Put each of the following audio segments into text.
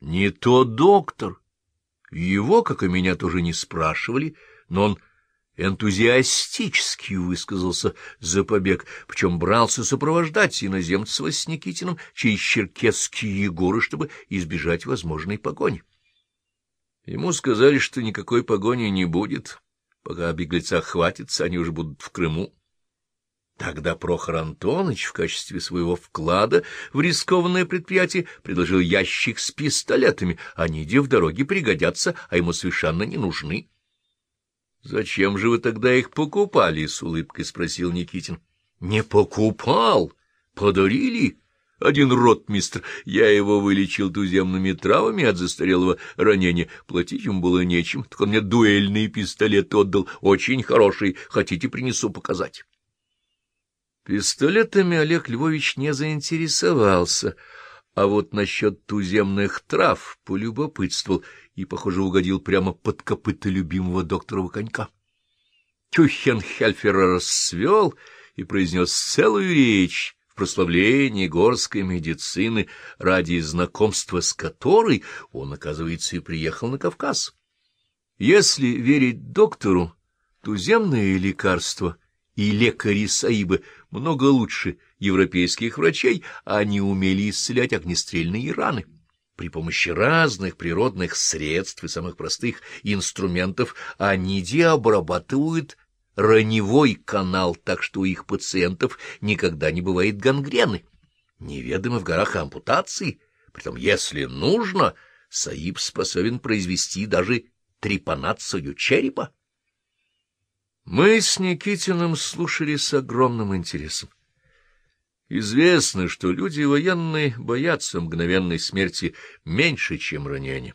Не то доктор. Его, как и меня, тоже не спрашивали, но он энтузиастически высказался за побег, причем брался сопровождать иноземцева с Никитиным через черкесские горы, чтобы избежать возможной погони. Ему сказали, что никакой погони не будет, пока беглеца хватится, они уже будут в Крыму. Тогда Прохор Антонович в качестве своего вклада в рискованное предприятие предложил ящик с пистолетами. Они, где в дороге, пригодятся, а ему совершенно не нужны. — Зачем же вы тогда их покупали? — с улыбкой спросил Никитин. — Не покупал. Подарили. Один ротмистр. Я его вылечил туземными травами от застарелого ранения. Платить ему было нечем. Так он мне дуэльный пистолет отдал. Очень хороший. Хотите, принесу показать. Пистолетами Олег Львович не заинтересовался, а вот насчет туземных трав полюбопытствовал и, похоже, угодил прямо под копыта любимого докторова конька. Тюхенхельфер расцвел и произнес целую речь в прославлении горской медицины, ради знакомства с которой он, оказывается, и приехал на Кавказ. Если верить доктору, туземные лекарства и лекари Саибы — много лучше европейских врачей, а они умели исцелять огнестрельные раны. При помощи разных природных средств и самых простых инструментов они деобрабатывают раневой канал, так что у их пациентов никогда не бывает гангрены. Неведомы в горах ампутации, притом, если нужно, Саиб способен произвести даже трепанацию черепа. Мы с Никитиным слушали с огромным интересом. Известно, что люди военные боятся мгновенной смерти меньше, чем ранения.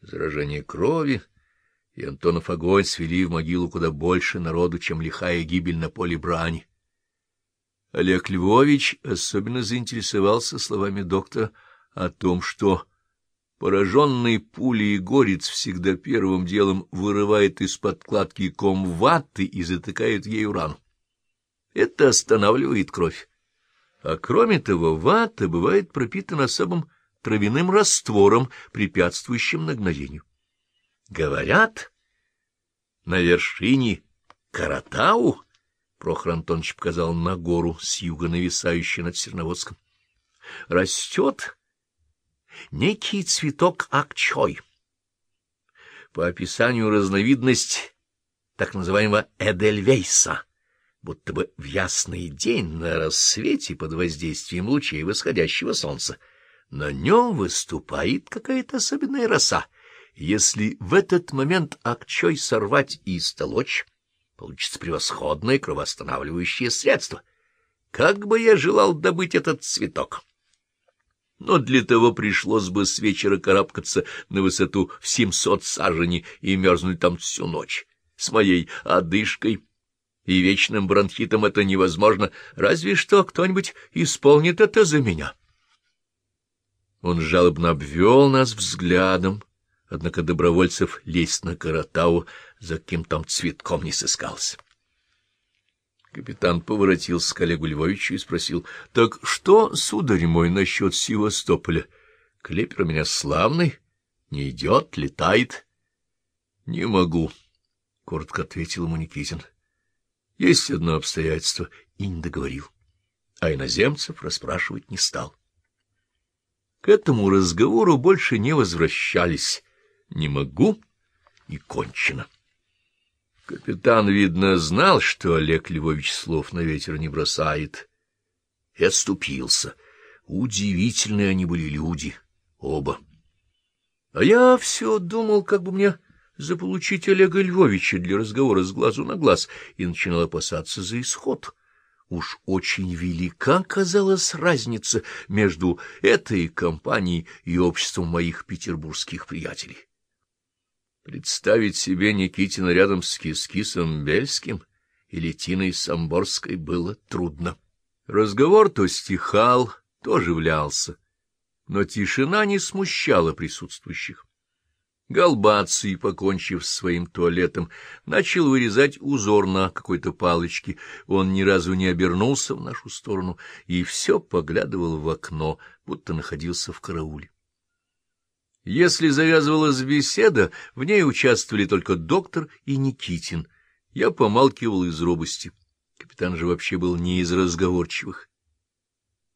Заражение крови и Антонов огонь свели в могилу куда больше народу, чем лихая гибель на поле брани. Олег Львович особенно заинтересовался словами доктора о том, что Пораженный пулей горец всегда первым делом вырывает из подкладки ком ваты и затыкает ею рану. Это останавливает кровь. А кроме того, вата бывает пропитана особым травяным раствором, препятствующим нагноению. Говорят, на вершине Каратау, Прохор Антонович показал на гору с юга нависающую над Серноводском, растет некий цветок акчой. По описанию разновидность так называемого эдельвейса, будто бы в ясный день на рассвете под воздействием лучей восходящего солнца. На нем выступает какая-то особенная роса. Если в этот момент акчой сорвать и истолочь, получится превосходное кровоостанавливающее средство. Как бы я желал добыть этот цветок! Но для того пришлось бы с вечера карабкаться на высоту в семьсот саженей и мерзнуть там всю ночь. С моей одышкой и вечным бронхитом это невозможно, разве что кто-нибудь исполнит это за меня. Он жалобно обвел нас взглядом, однако добровольцев лезть на Каратау за кем там цветком не сыскался. Капитан поворотился к Олегу Львовичу и спросил, — Так что, сударь мой, насчет Севастополя? Клепер у меня славный, не идет, летает. — Не могу, — коротко ответил ему Никитин. — Есть одно обстоятельство, и не договорил. А иноземцев расспрашивать не стал. К этому разговору больше не возвращались. Не могу, и кончено. — Капитан, видно, знал, что Олег Львович слов на ветер не бросает, и отступился. Удивительные они были люди, оба. А я все думал, как бы мне заполучить Олега Львовича для разговора с глазу на глаз, и начинал опасаться за исход. Уж очень велика казалась разница между этой компанией и обществом моих петербургских приятелей. Представить себе Никитина рядом с Кискисом Бельским или Тиной Самборской было трудно. Разговор то стихал, то оживлялся, но тишина не смущала присутствующих. Галбаций, покончив с своим туалетом, начал вырезать узор на какой-то палочке. Он ни разу не обернулся в нашу сторону и все поглядывал в окно, будто находился в карауле. Если завязывалась беседа, в ней участвовали только доктор и Никитин. Я помалкивал из робости. Капитан же вообще был не из разговорчивых.